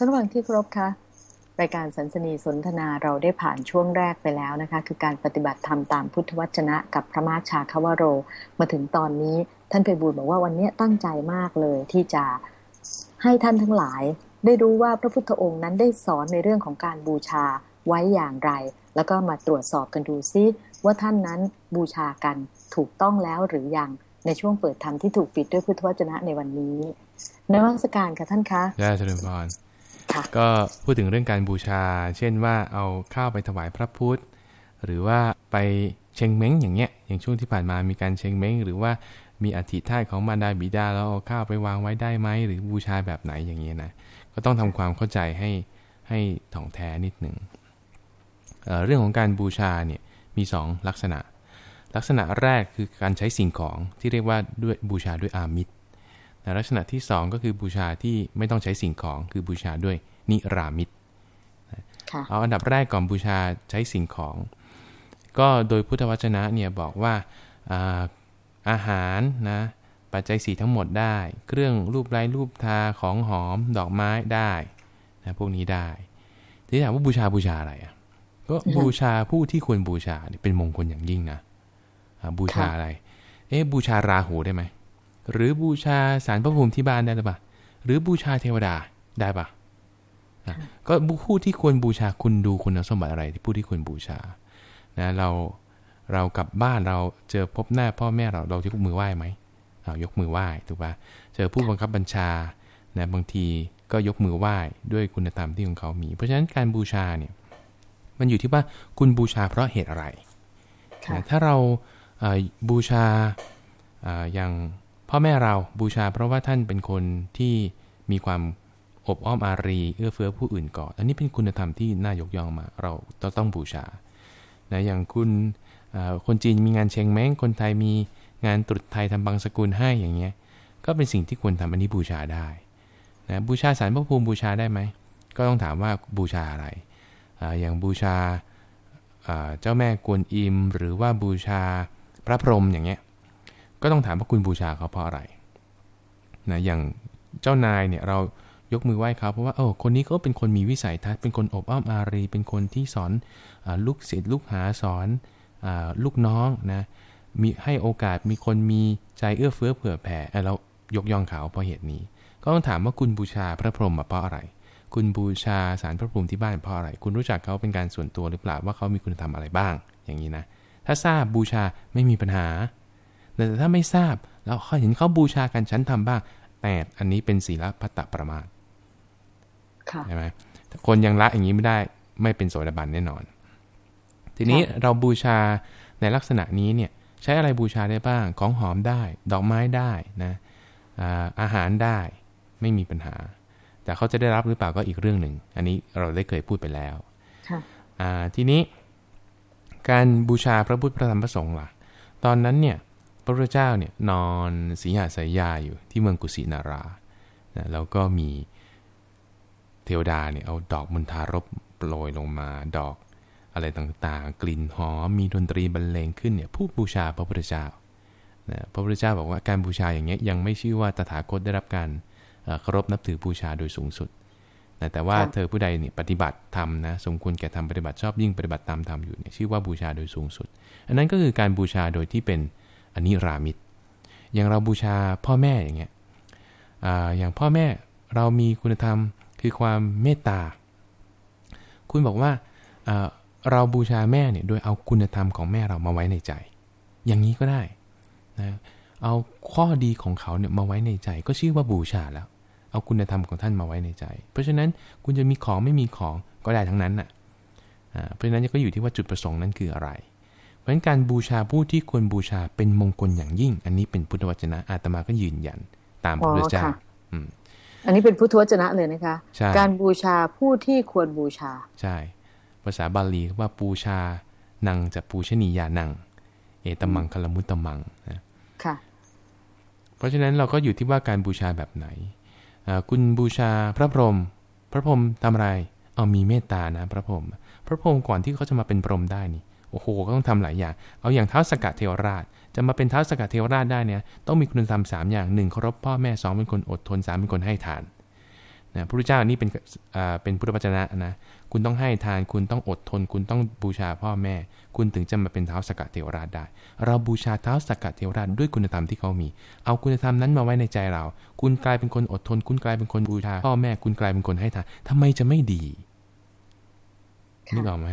ท่านผู้ฟังที่เคารพคะรายการสันสนีสนทนาเราได้ผ่านช่วงแรกไปแล้วนะคะ คือการปฏิบัติธรรมตามพุทธวจนะ กับพระมาชาคาวโร มาถึงตอนนี้ท่านเพบูลบอกว่าวันนี้ตั้งใจมากเลยที่จะให้ท่านทั้งหลาย ได้รู้ว่าพระพุทธองค์นั้นได้สอนในเรื่องของการบูชาไว้อย่างไร แล้วก็มาตรวจสอบกันดูซิว่าท่านนั้นบูชากันถูกต้องแล้วหรือยังในช่วงเปิดธรรมที่ถูกปิดด้วยพุทธวจนะในวันนี้นวัตการค่ะท่านคะได้เจริญพร ก็พูดถึงเรื่องการบูชา เช่นว่าเอาข้าวไปถวายพระพุทธ หรือว่าไปเชงเม้งอย่างเงี้ย อย่างช่วงที่ผ่านมามีการเชงเม้ง หรือว่ามีอธิธาตของมารดาบิดาแล้วเอาข้าวไปวางไว้ได้ไหมหรือบูชาแบบไหนอย่างเงี้ยนะก็ต้องทำความเข้าใจให้ให้ถ่องแท้นิดหนึ่งเเรื่องของการบูชาเนี่ยมี 2 ลักษณะ ลักษณะแรกคือการใช้สิ่งของที่เรียกว่าด้วยบูชาด้วยอามิตร ลักษณะที่ 2 ก็คือบูชาที่ไม่ต้องใช้สิ่งของคือบูชาด้วยนิรามิตเอาอันดับแรกก่อนบูชาใช้สิ่งของ ก็โดยพุทธวจนะเนี่ยบอกว่าอาอาหารนะปัจจัยสีทั้งหมดได้ เครื่องรูปไร้รูปทาของหอมดอกไม้ได้นะพวกนี้ได้ทีนี้ถามว่าบูชาบูชาอะไรอะก็บูชาผู้ที่ควรบูชาเป็นมงคลอย่างยิ่งนะบูชาอะไร เอ๊ะบูชาราหูได้ไหม หรือบูชาสารพระภูมิที่บ้านได้หรือเปล่าหรือบูชาเทวดาได้ปะก็ผู้ที่ควรบูชาคุณดูคุณสมบัติอะไรที่ผู้ที่ควรบูชานะเราเรากลับบ้านเราเจอพบหน้าพ่อแม่เราเราจะยกมือไหว้ไหมเรายกมือไหว้ถูกปะเจอผู้บังคับบัญชานะบางทีก็ยกมือไหว้ด้วยคุณธรรมที่ของเขามี เพราะฉะนั้นการบูชาเนี่ยมันอยู่ที่ว่าคุณบูชาเพราะเหตุอะไรนะถ้าเราบูชาอย่าง พ่อแม่เราบูชาเพราะว่าท่านเป็นคนที่มีความอบอ้อมอารี เอื้อเฟื้อผู้อื่นก่อนอันนี้เป็นคุณธรรมที่น่ายกย่องมา เราต้องบูชานะอย่างคุณคนจีนมีงานเชงแม้งคนไทยมีงานตรุษไทยทำบางสกุลให้อย่างเงี้ย ก็เป็นสิ่งที่ควรทำอันนี้บูชาได้นะบูชาสารพระภูมิบูชาได้ไหม ก็ต้องถามว่าบูชาอะไรออย่างบูชาเจ้าแม่กวนอิม หรือว่าบูชาพระพรหมอย่างเงี้ย ก็ต้องถามว่าคุณบูชาเขาเพราะอะไรนะอย่างเจ้านายเนี่ยเรายกมือไหว้เขาเพราะว่าโอ้คนนี้ก็เป็นคนมีวิสัยทัศน์เป็นคนอบอ้อมอารี เป็นคนที่สอนอลูกศิษย์ลูกหาสอนอลูกน้องนะมีให้โอกาสมีคนมีใจเอื้อเฟื้อเผื่อแผ่เรายกย่องเขาเพราะเหตุนี้ ก็ต้องถามว่าคุณบูชาพระพรหมเพราะอะไร คุณบูชาสารพระพรหมที่บ้านเพราะอะไร คุณรู้จักเขาเป็นการส่วนตัวหรือเปล่าว่าเขามีคุณธรรมอะไรบ้าง อย่างนี้นะถ้าทราบบูชาไม่มีปัญหา แต่ถ้าไม่ทราบแล้วเขาเห็นเขาบูชากันฉันทำบ้าง แต่อันนี้เป็นศีลพัตตประมาทใช่ไหมคนยังละอย่างนี้ไม่ได้ไม่เป็นโสดาบันแน่นอน ทีนี้เราบูชาในลักษณะนี้เนี่ยใช้อะไรบูชาได้บ้าง ของหอมได้ ดอกไม้ได้นะอาหารได้ไม่มีปัญหา แต่เขาจะได้รับหรือเปล่าก็อีกเรื่องหนึ่ง อันนี้เราได้เคยพูดไปแล้วทีนี้การบูชาพระพุทธพระธรรมพระสงฆ์ล่ะ ตอนนั้นเนี่ยพ ระพุทธเจ้าเนี่ยนอนสีหาสายยาอยู่ที่เมืองกุสินารานะแล้วก็มีเทวดาเนี่ยเอาดอกมุนทารบโปรยลงมาดอกอะไรต่างๆ กลิ่นหอมมีดนตรีบรรเลงขึ้นเนี่ยผู้บูชาพระพุทธเจ้านะพระพุทธเจ้าบอกว่าการบูชาอย่างเงี้ยยังไม่ชื่อว่าตถาคตได้รับการเคารพนับถือบูชาโดยสูงสุดนะแต่ว่าเธอผู้ใดเนี่ยปฏิบัติธรรมนะสมควรแก่ทำปฏิบัติชอบยิ่งปฏิบัติตามธรรมอยู่เนี่ยชื่อว่าบูชาโดยสูงสุด อันนั้นก็คือการบูชาโดยที่เป็น อันิรามิตอย่างเราบูชาพ่อแม่อย่างเงี้ยอย่างพ่อแม่เรามีคุณธรรมคือความเมตตา คุณบอกว่าเราบูชาแม่เนี่ยโดยเอาคุณธรรมของแม่เรามาไว้ในใจ อย่างนี้ก็ได้นะเอาข้อดีของเขาเนี่ยมาไว้ในใจ ก็ชื่อว่าบูชาแล้ว เอาคุณธรรมของท่านมาไว้ในใจ เพราะฉะนั้นคุณจะมีของไม่มีของก็ได้ทั้งนั้นน่ะเพราะฉะนั้นก็อยู่ที่ว่าจุดประสงค์นั้นคืออะไร ราะฉะนั้นการบูชาผู้ที่ควรบูชาเป็นมงคลอย่างยิ่ง อันนี้เป็นพุทธวจนะอาตมาก็ยืนยันตามพระพุทธเจ้าอันนี้เป็นพุทธวจนะเลยนะคะ การบูชาผู้ที่ควรบูชา ใช่ ภาษาบาลีว่าบูชานังจะปูชนียานัง เอตมังคลมุตตมังนะค่ะ เพราะฉะนั้นเราก็อยู่ที่ว่าการบูชาแบบไหน คุณบูชาพระพรหม พระพรหมทำอะไร เอามีเมตตานะ พระพรหม พระพรหมก่อนที่เขาจะมาเป็นพรหมได้นี่ โอ้โหก็ต้องทำหลายอย่าง เอาอย่างเท้าสกัดเทวราช จะมาเป็นเท้าสกัดเทวราชได้เนี่ยต้องมีคุณธรรมสามอย่างหนึ่งเคารพพ่อแม่สองเป็นคนอดทนสามเป็นคนให้ทานนะพระพุทธเจ้านี่เป็นเป็นพุทธวจนะนะคุณต้องให้ทานคุณต้องอดทน คุณต้องบูชาพ่อแม่ คุณถึงจะมาเป็นเท้าสกัดเทวราชได้ เราบูชาเท้าสกัดเทวราชด้วยคุณธรรมที่เขามี เอาคุณธรรมนั้นมาไว้ในใจเรา คุณกลายเป็นคนอดทน คุณกลายเป็นคนบูชา พ่อแม่คุณกลายเป็นคนให้ทานทำไมจะไม่ดีนึกออกไหม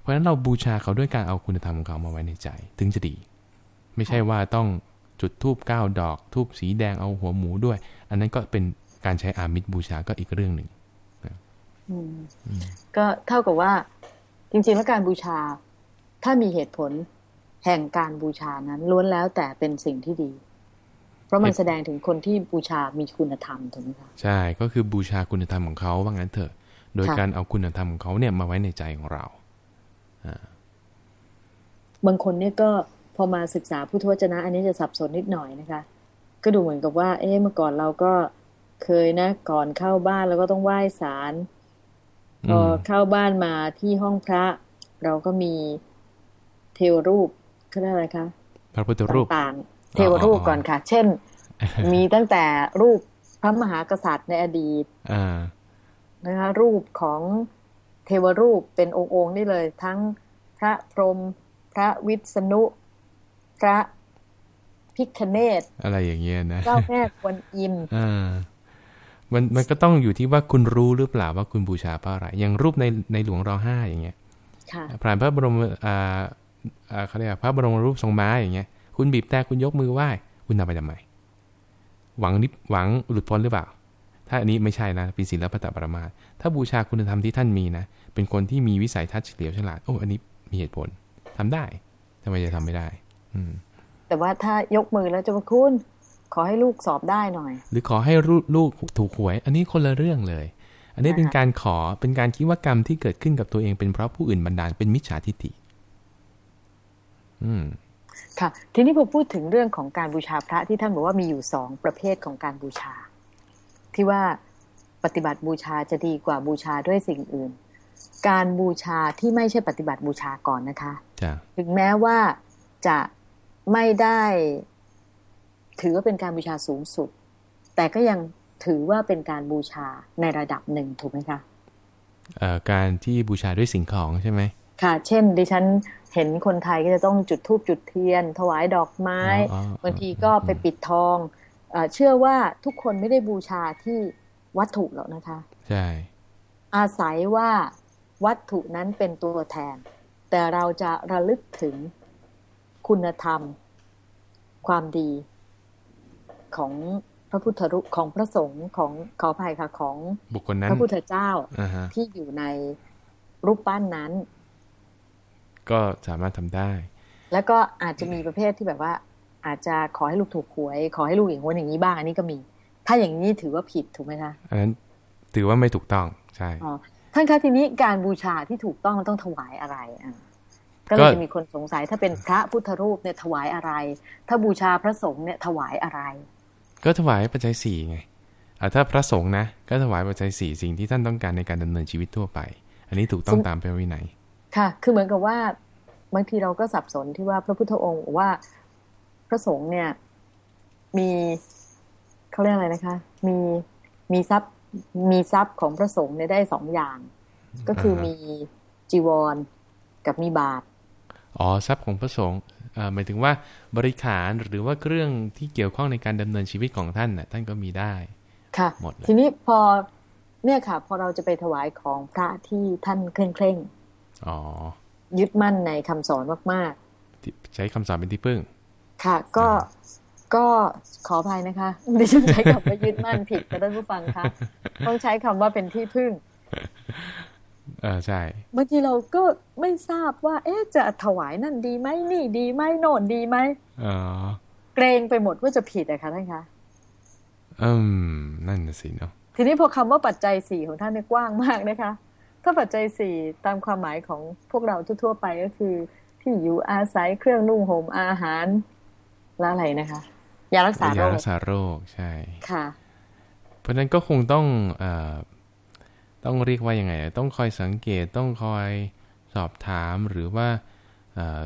เพราะฉะนั้นเราบูชาเขาด้วยการเอาคุณธรรมของเขามาไว้ในใจ ถึงจะดี ไม่ใช่ว่าต้องจุดทูบเก้าดอกทูบสีแดงเอาหัวหมูด้วย อันนั้นก็เป็นการใช้อามิตรบูชาก็อีกเรื่องหนึ่งก็เท่ากับว่า จริงๆแล้วการบูชา ถ้ามีเหตุผลแห่งการบูชานั้นล้วนแล้วแต่เป็นสิ่งที่ดี เพราะมันแสดงถึงคนที่บูชามีคุณธรรมถูกไหมคะใช่ก็คือบูชาคุณธรรมของเขาว่างั้นเถอะ โดยการเอาคุณธรรมของเขาเนี่ยมาไว้ในใจของเรา บางคนเนี่ยก็พอมาศึกษาพุทธวจนะ อันนี้จะสับสนนิดหน่อยนะคะ ก็ดูเหมือนกับว่า เอ๊ะเมื่อก่อนเราก็เคยนะ ก่อนเข้าบ้านเราก็ต้องไหว้ศาลพอเข้าบ้านมาที่ห้องพระ เราก็มีเทวรูปเขาเรียกอะไรคะพระพุทธรูปต่างเทวรูปก่อนค่ะ เช่น มีตั้งแต่รูปพระมหากษัตริย์ในอดีตนะคะรูปของเทวรูปเป็นองค์ๆนี่เลย ทั้งพระพรหมพระวิษณุ พระพิคเนตอะไรอย่างเงี้ยนะเจ้าแม่ควนอิมอ่ามันมันก็ต้องอยู่ที่ว่าคุณรู้หรือเปล่าว่าคุณบูชาเพราะอะไรอย่างรูปในในหลวงรอห้าอย่างเงี้ยผ่านพระบรมอ่าอ่าเขาเรียกพระบรมรูปทรงม้าอย่างเงี้ย คุณบีบแต่คุณยกมือไหว้ คุณทำไปทำไมหวังนิหวังหลุดพ้นหรือเปล่า ถ้าอันนี้ไม่ใช่นะเป็นศีลพระตปรมาถ้าบูชาคุณธรรมที่ท่านมีนะ เป็นคนที่มีวิสัยทัศน์เฉลียวฉลาด โอ้ อันนี้มีเหตุผลทำได้ทำไมจะทำไม่ได้ อืม แต่ว่าถ้ายกมือแล้วจะมาคุณ ขอให้ลูกสอบได้หน่อย หรือขอให้ลูกถูกหวย อันนี้คนละเรื่องเลย อันนี้เป็นการขอ เป็นการคิดว่ากรรมที่เกิดขึ้นกับตัวเองเป็นเพราะผู้อื่นบันดาลเป็นมิจฉาทิฏฐิ อืมค่ะ ทีนี้พอพูดถึงเรื่องของการบูชาพระที่ท่านบอกว่ามีอยู่สองประเภทของการบูชา ที่ว่าปฏิบัติบูชาจะดีกว่าบูชาด้วยสิ่งอื่น การบูชาที่ไม่ใช่ปฏิบัติบูชาก่อนนะคะ ถึงแม้ว่าจะไม่ได้ถือว่าเป็นการบูชาสูงสุด แต่ก็ยังถือว่าเป็นการบูชาในระดับหนึ่งถูกไหมคะการที่บูชาด้วยสิ่งของใช่ไหมค่ะ เช่น ดิฉันเห็นคนไทยก็จะต้องจุดธูปจุดเทียน ถวายดอกไม้ บางทีก็ไปปิดทองอ เชื่อว่าทุกคนไม่ได้บูชาที่วัตถุหรอกนะคะ ใช่ อาศัยว่าวัตถุนั้นเป็นตัวแทน แต่เราจะระลึกถึงคุณธรรม ความดีของพระพุทธรูปของพระสงฆ์ของขออภัยค่ะของบุคคลนั้นพระพุทธเจ้าที่อยู่ในรูปปั้นนั้น ก็สามารถทำได้ แล้วก็อาจจะมีประเภทที่แบบว่า อาจจะขอให้ลูกถูกหวย ขอให้ลูกอย่างวันอย่างนี้บ้างอันนี้ก็มี ถ้าอย่างนี้ถือว่าผิดถูกไหมคะอันนั้นถือว่าไม่ถูกต้องใช่ท่านคะทีนี้การบูชาที่ถูกต้องต้องถวายอะไรอะก็เลยจะมีคนสงสัยถ้าเป็นพระพุทธรูปเนี่ยถวายอะไร ถ้าบูชาพระสงฆ์เนี่ยถวายอะไร ก็ถวายปัจจัยสี่ไงถ้าพระสงฆ์นะ ก็ถวายปัจจัยสี่สิ่งที่ท่านต้องการในการดำเนินชีวิตทั่วไป อันนี้ถูกต้องตามพระวินัยค่ะ คือเหมือนกับว่าบางทีเราก็สับสนที่ว่าพระพุทธองค์ว่า พระสงฆ์เนี่ย มีเขาเรียกอะไรนะคะ มีมีทรัพย์มีทรัพย์ของพระสงฆ์เนี่ยได้สองอย่าง ก็คือมีจีวรกับมีบาทอ๋อทรัพย์ของพระสงฆ์หมายถึงว่าบริขารหรือว่าเครื่องที่เกี่ยวข้องในการดำเนินชีวิตของท่านน่ะ ท่านก็มีได้ค่ะหมดทีนี้พอเนี่ยค่ะ พอเราจะไปถวายของพระที่ท่านเคร่งเคร่งอ๋อยึดมั่นในคำสอนมากๆใช้คำสอนเป็นที่พึ่ง ค่ะ ก็ก็ขออภัยนะคะดิฉันใช้คำว่ายึดมั่นผิดแต่ท่านผู้ฟังคะต้องใช้คำว่าเป็นที่พึ่ง เออใช่บางทีเราก็ไม่ทราบว่า เอ๊ะจะถวายนั่นดีไหมนี่ดีไหมโน่นดีไหมอ๋อเกรงไปหมดว่าจะผิดอะคะท่านคะอืมนั่นสิเนาะทีนี้พอคำว่าปัจจัยสี่ของท่านเนี่ยกว้างมากนะคะ ถ้าปัจจัยสี่ตามความหมายของพวกเราทั่วๆไปก็คือ ที่อยู่อาศัยเครื่องนุ่งห่มอาหาร และอะไรนะคะยารักษาโรคยารักษาโรคใช่ค่ะ เพราะนั้นก็คงต้องอต้องเรียกว่ายังไง ต้องคอยสังเกตต้องคอยสอบถามหรือว่า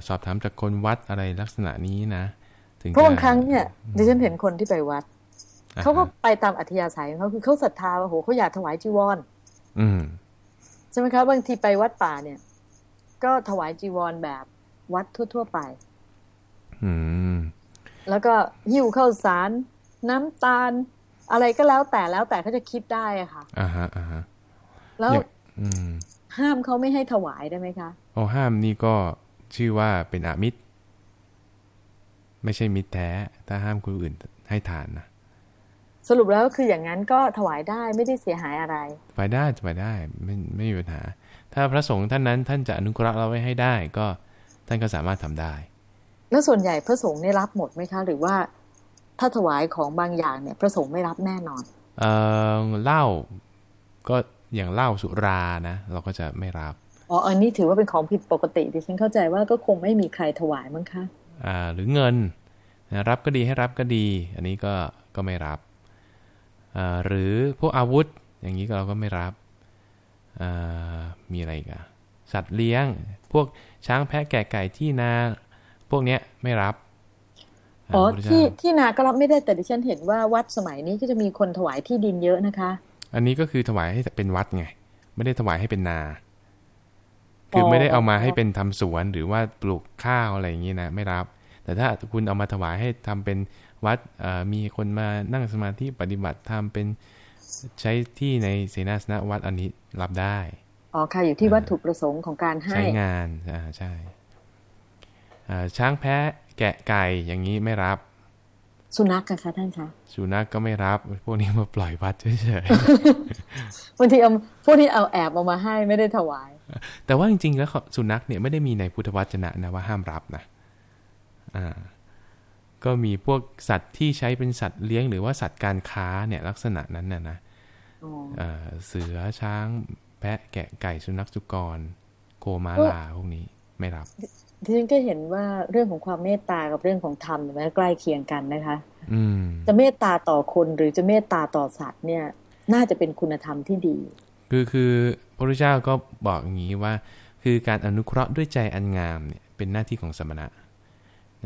สอบถามจากคนวัดอะไรลักษณะนี้นะถึงเพราะบางครั้งเนี่ยดิฉันเห็นคนที่ไปวัดเขาก็ไปตามอัธยาศัยของเขาคือเขาศรัทธาว่าโหเขาอยากถวายจีวร อืมใช่ไหมคะบางทีไปวัดป่าเนี่ย ก็ถวายจีวรแบบวัดทั่ว ๆ ไป อืม แล้วก็หิ้วข้าวสาร น้ำตาล อะไรก็แล้วแต่แล้วแต่เขาจะคิดได้อะค่ะอ่าฮะอ่าฮะแล้วอย่างอืมห้ามเขาไม่ให้ถวายได้ไหมคะโอ้ห้ามนี่ก็ชื่อว่าเป็นอามิตร ไม่ใช่มิตรแท้ ถ้าห้ามคนอื่นให้ทานนะสรุปแล้วคืออย่างนั้นก็ถวายได้ไม่ได้เสียหายอะไรไปได้จะไปได้ไม่ไม่มีปัญหา ถ้าพระสงฆ์ท่านนั้นท่านจะอนุเคราะห์เราไว้ให้ได้ ก็ท่านก็สามารถทำได้ แล้วส่วนใหญ่พระสงฆ์ได้รับหมดไหมคะ หรือว่าถ้าถวายของบางอย่างเนี่ย พระสงฆ์ไม่รับแน่นอน เอ่อเหล้าก็อย่างเหล้าสุรานะ เราก็จะไม่รับอ๋ออันนี้ถือว่าเป็นของผิดปกติดิฉันเข้าใจว่าก็คงไม่มีใครถวายมั้งคะอ่า หรือเงินนะรับก็ดีให้รับก็ดี อันนี้ก็ก็ไม่รับอ่าหรือพวกอาวุธอย่างนี้ก็เราก็ไม่รับอ่ามีอะไรอีกอะสัตว์เลี้ยง พวกช้างแพะแกะไก่ที่นา พวกเนี้ยไม่รับอ๋อพระพุทธเจ้าที่ที่นาก็รับไม่ได้แต่ดิฉันเห็นว่าวัดสมัยนี้ก็จะมีคนถวายที่ดินเยอะนะคะ อันนี้ก็คือถวายให้เป็นวัดไง ไม่ได้ถวายให้เป็นนา คือออไม่ได้เอามาให้เป็นทำสวนหรือว่าปลูกข้าวอะไรอย่างนี้นะไม่รับ แต่ถ้าคุณเอามาถวายให้ทำเป็นวัดเอ่อมีคนมานั่งสมาธิปฏิบัติทำเป็นใช้ที่ในเสนาสนะวัดอันนี้รับได้ อ๋อค่ะอยู่ที่วัตถุประสงค์ของการให้ใช้งานอ่าใช่อ่า ช้างแพะแกะไก่อย่างนี้ไม่รับ สุนัขอะคะท่านคะสุนัขกก็ไม่รับ พวกนี้มาปล่อยวัดเฉยบางทีเอาพวกนี้เอาแอบเอามาให้ไม่ได้ถวายๆแต่ว่าจริง ๆ แล้วสุนัขเนี่ยไม่ได้มีในพุทธวจนะนะว่าห้ามรับนะอ่าก็มีพวกสัตว์ที่ใช้เป็นสัตว์เลี้ยงหรือว่าสัตว์การค้าเนี่ยลักษณะนั้นน่ะนะอ๋อเอ่อเสือช้าง แพะแกะไก่สุนัขจุกร โคม้าลาพวกนี้ไม่รับ ดิฉันก็เห็นว่าเรื่องของความเมตตากับเรื่องของธรรมเนี่ยมันใกล้เคียงกันนะคะอืมจะเมตตาต่อคนหรือจะเมตตาต่อสัตว์เนี่ย น่าจะเป็นคุณธรรมที่ดี คือคือพระพุทธเจ้าก็บอกอย่างนี้ว่า คือการอนุเคราะห์ด้วยใจอันงามเนี่ยเป็นหน้าที่ของสมณะ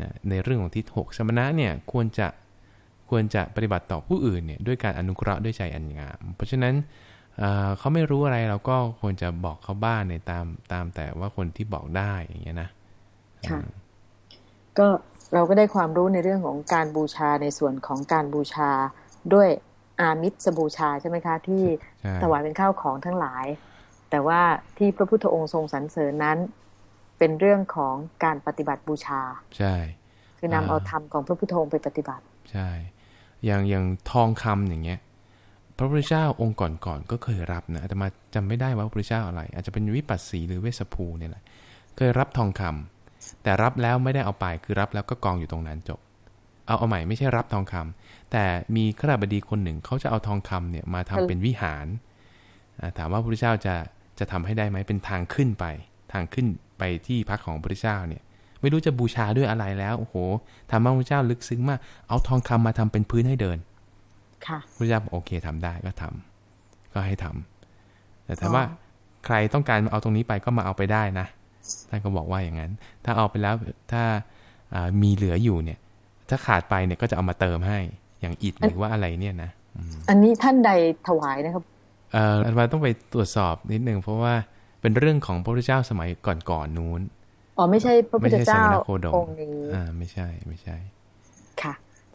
นะในเรื่องของทิศหกสมณะเนี่ยควรจะควรจะปฏิบัติต่อผู้อื่นเนี่ยด้วยการอนุเคราะห์ด้วยใจอันงาม เพราะฉะนั้นเอ่อเขาไม่รู้อะไรเราก็ควรจะบอกเขาบ้างในตามตามแต่ว่าคนที่บอกได้อย่างเงี้ยนะ ค่ะ ก็เราก็ได้ความรู้ในเรื่องของการบูชาในส่วนของการบูชาด้วยอามิสบูชาใช่ไหมคะ ที่ใช่ถวายเป็นข้าวของทั้งหลาย แต่ว่าที่พระพุทธองค์ทรงสรรเสริญนั้น เป็นเรื่องของการปฏิบัติบูชา ใช่ คือนำอ่าเอาธรรมของพระพุทธองค์ไปปฏิบัติ ใช่ อย่างอย่างทองคำอย่างเงี้ย พระพุทธเจ้าองค์ก่อนๆก็เคยรับนะแต่มาจำไม่ได้ว่าพระพุทธเจ้าอะไร อาจจะเป็นวิปัสสีหรือเวสสภูเนี่ยแหละเคยรับทองคำ แต่รับแล้วไม่ได้เอาไปคือรับแล้วก็กองอยู่ตรงนั้นจบ เอาเอาใหม่ไม่ใช่รับทองคำแต่มีข้าราบดีคนหนึ่งเขาจะเอาทองคำเนี่ยมาทำเป็นวิหารอ่าถามว่าพระพุทธเจ้าจะจะทำให้ได้ไหมเป็นทางขึ้นไป ทางขึ้นไปที่พักของพระพุทธเจ้าเนี่ย ไม่รู้จะบูชาด้วยอะไรแล้วโอ้โหธรรมะพระพุทธเจ้าลึกซึ้งมากเอาทองคำมาทำเป็นพื้นให้เดินค่ะพระเจ้าบอกโอเคทำได้ก็ทำก็ให้ทำแต่ถามอ๋อว่าใครต้องการมาเอาตรงนี้ไปก็มาเอาไปได้นะ ท่านก็บอกว่าอย่างนั้น ถ้าเอาไปแล้วถ้าอ่ามีเหลืออยู่เนี่ย ถ้าขาดไปเนี่ยก็จะเอามาเติมให้อย่างอิฐหรือว่าอะไรเนี่ยนะอืมอันนี้ท่านใดถวายนะครับเอ่ออาตมาต้องไปตรวจสอบนิดนึงเพราะว่าเป็นเรื่องของพระพุทธเจ้าสมัยก่อนๆนู้นอ๋อไม่ใช่พระพุไม่ทธใช่สเจ้ามณโคดมองค์นี้อ่าไม่ใช่ไม่ใช่ ค่ะ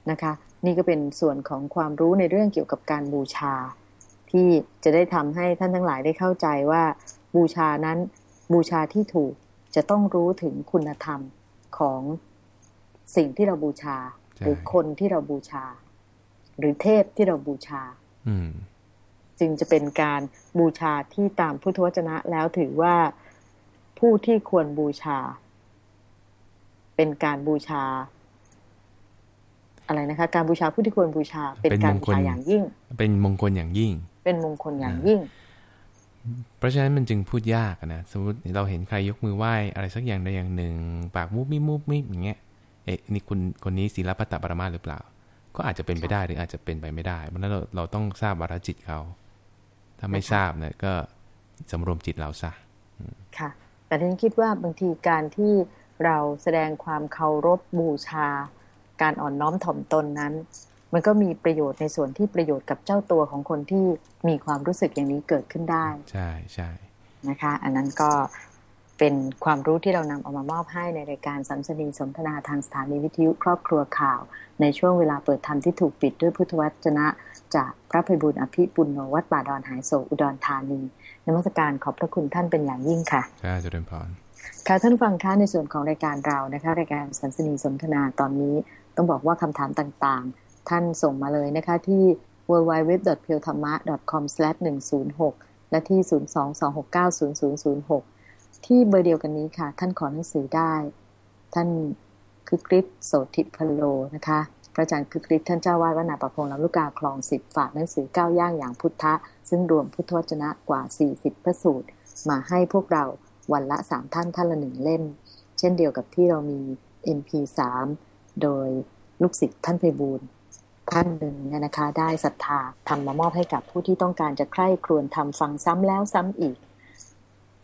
นะคะ นี่ก็เป็นส่วนของความรู้ในเรื่องเกี่ยวกับการบูชา ที่จะได้ทำให้ท่านทั้งหลายได้เข้าใจว่าบูชานั้นบูชาที่ถูก จะต้องรู้ถึงคุณธรรมของสิ่งที่เราบูชาใช่หรือคนที่เราบูชา หรือเทพที่เราบูชาอืมจึงจะเป็นการบูชาที่ตามพุทธวจนะแล้วถือว่าผู้ที่ควรบูชา เป็นการบูชา อะไรนะคะ การบูชาผู้ที่ควรบูชา เป็นเป็นการมงบูคลชาอย่างยิ่ง เป็นมงคลอย่างยิ่ง เป็นมงคลอย่างยิ่ง เพราะฉะนั้นมันจึงพูดยากอะนะสมมติเราเห็นใครยกมือไหว้อะไรสักอย่างใดอย่างหนึ่ง ปากมุบมิบมุบมิบอย่างเงี้ยเอ๊ะนี่คุณคนนี้ศีลปัตตปรมาหรือเปล่า ก็อาจจะเป็นไปได้หรืออาจจะเป็นไปไม่ได้ เพราะฉะนั้นเราเราต้องทราบวาระจิตเขาถ้าไม่นะคะทราบเนี่ยก็สำรวมจิตเราซะค่ะ แต่ที่ฉันคิดว่าบางทีการที่เราแสดงความเคารพบูชา การอ่อนน้อมถ่อมตนนั้น มันก็มีประโยชน์ในส่วนที่ประโยชน์กับเจ้าตัวของคนที่มีความรู้สึกอย่างนี้เกิดขึ้นได้ ใช่ใช่นะคะ อันนั้นก็เป็นความรู้ที่เรานำเอามามอบให้ในรายการสัมสนีสนทนาทางสถานีวิทยุครอบครัวข่าว ในช่วงเวลาเปิดธรรมที่ถูกปิดด้วยพุทธวจนะ จากพระภัยบุญอภิปุณโญวัดป่าดอนหายโศอุดรธานีนมัสการขอบพระคุณท่านเป็นอย่างยิ่งค่ะค่ะเจริญพรค่ะท่านฟังค่ะในส่วนของรายการเรานะคะ รายการสัมสนีสนทนาตอนนี้ต้องบอกว่าคำถามต่างๆ ท่านส่งมาเลยนะคะที่ w w w p e l t h a m a c o m 1 0 6 และที่ 022690006 ที่เบอร์เดียวกันนี้ค่ะ ท่านขอหนังสือได้ ท่านคือกริชโสติพโลนะคะพระอาจารย์คือกริชท่านเจ้าวาดวัดนาประพงลำลูกกาคลองสิบฝากหนังสือก้าวย่างอย่างพุทธะ ซึ่งรวมพุทธวจนะกว่า 40 พระสูตร มาให้พวกเราวันละสามท่านท่านละหนึ่งเล่ม เช่นเดียวกับที่เรามี MP3 โดยลูกศิษย์ท่านเพบูล ท่านหนึ่งเนี่ยนะคะ ได้ศรัทธาทำมามอบให้กับผู้ที่ต้องการจะใคร่ครวญทำฟังซ้ำแล้วซ้ำอีก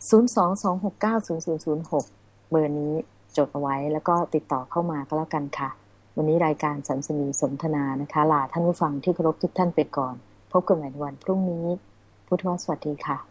022690006 เบอร์นี้จดเอาไว้แล้วก็ติดต่อเข้ามาก็แล้วกันค่ะ วันนี้รายการสัมสนีสนทนานะคะลาท่านผู้ฟังที่เคารพทุกท่านไปก่อน พบกันใหม่วันพรุ่งนี้ พุทธวสวัสดีค่ะ